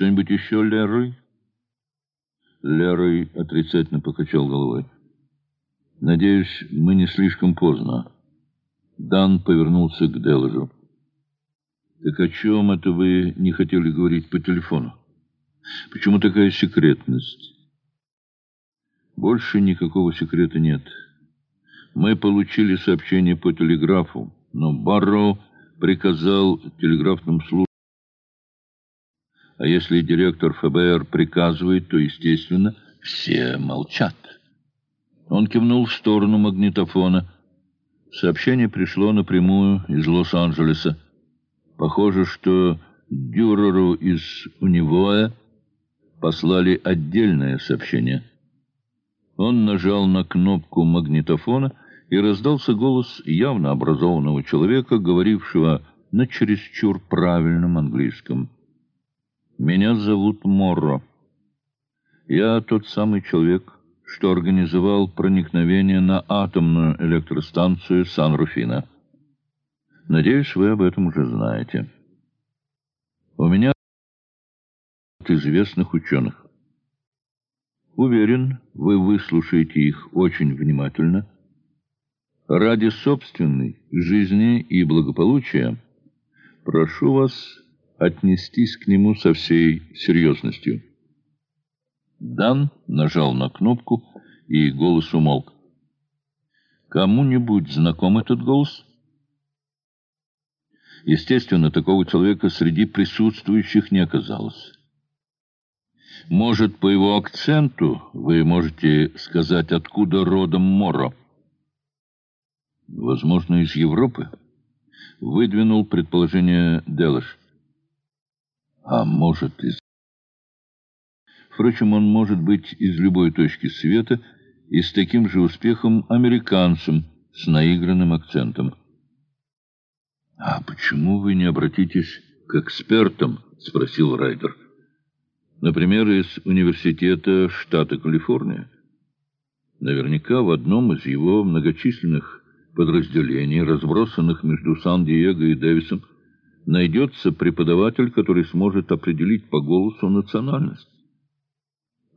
Что-нибудь еще, Лерой? Лерой отрицательно покачал головой. Надеюсь, мы не слишком поздно. Дан повернулся к Делажу. Так о чем это вы не хотели говорить по телефону? Почему такая секретность? Больше никакого секрета нет. Мы получили сообщение по телеграфу, но Барроу приказал телеграфным службам. А если директор ФБР приказывает, то, естественно, все молчат. Он кивнул в сторону магнитофона. Сообщение пришло напрямую из Лос-Анджелеса. Похоже, что Дюреру из Унивоя послали отдельное сообщение. Он нажал на кнопку магнитофона, и раздался голос явно образованного человека, говорившего на чересчур правильном английском. Меня зовут Морро. Я тот самый человек, что организовал проникновение на атомную электростанцию Сан-Руфино. Надеюсь, вы об этом уже знаете. У меня от известных ученых. Уверен, вы выслушаете их очень внимательно. Ради собственной жизни и благополучия прошу вас отнестись к нему со всей серьезностью. Дан нажал на кнопку, и голос умолк. «Кому-нибудь знаком этот голос?» Естественно, такого человека среди присутствующих не оказалось. Может, по его акценту вы можете сказать, откуда родом Моро? Возможно, из Европы? Выдвинул предположение Делаш а может из... Впрочем, он может быть из любой точки света и с таким же успехом американцем с наигранным акцентом. «А почему вы не обратитесь к экспертам?» — спросил Райдер. «Например, из университета штата Калифорния. Наверняка в одном из его многочисленных подразделений, разбросанных между Сан-Диего и Дэвисом, найдется преподаватель, который сможет определить по голосу национальность.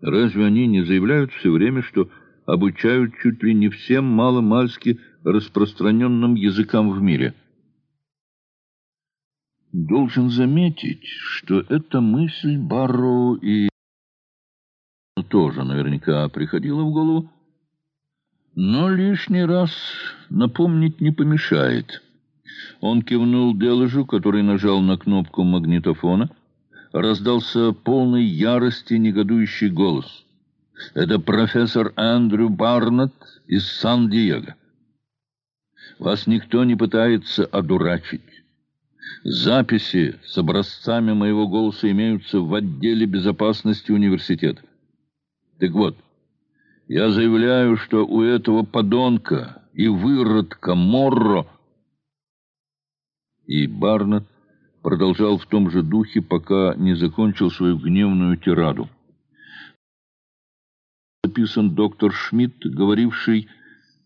Разве они не заявляют все время, что обучают чуть ли не всем маломальски распространенным языкам в мире? Должен заметить, что эта мысль Барроу и тоже наверняка приходила в голову, но лишний раз напомнить не помешает. Он кивнул Делажу, который нажал на кнопку магнитофона. Раздался полный ярости негодующий голос. «Это профессор Эндрю Барнетт из Сан-Диего. Вас никто не пытается одурачить. Записи с образцами моего голоса имеются в отделе безопасности университета. Так вот, я заявляю, что у этого подонка и выродка Морро и Барнетт продолжал в том же духе, пока не закончил свою гневную тираду. Записан доктор Шмидт, говоривший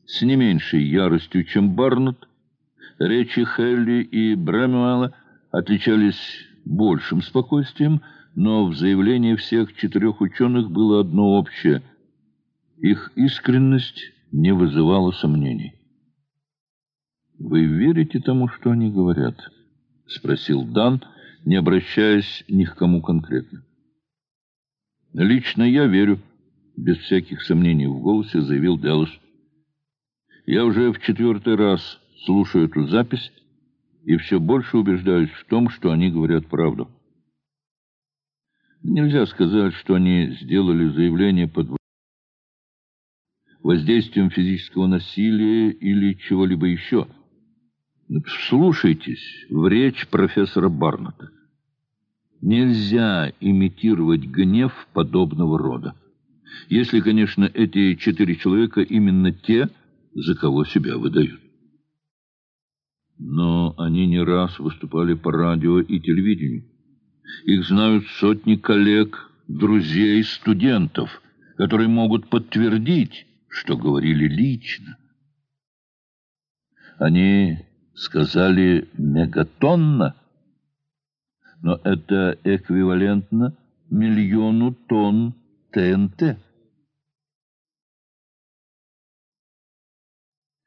с не меньшей яростью, чем Барнетт. Речи Хелли и Брэмюэла отличались большим спокойствием, но в заявлении всех четырех ученых было одно общее. Их искренность не вызывала сомнений. «Вы верите тому, что они говорят?» — спросил Дан, не обращаясь ни к кому конкретно. «Лично я верю», — без всяких сомнений в голосе заявил Делос. «Я уже в четвертый раз слушаю эту запись и все больше убеждаюсь в том, что они говорят правду. Нельзя сказать, что они сделали заявление под воздействием физического насилия или чего-либо еще». Вслушайтесь в речь профессора Барната. Нельзя имитировать гнев подобного рода. Если, конечно, эти четыре человека именно те, за кого себя выдают. Но они не раз выступали по радио и телевидению. Их знают сотни коллег, друзей, студентов, которые могут подтвердить, что говорили лично. Они сказали мегатонна, но это эквивалентно миллиону тонн ТНТ.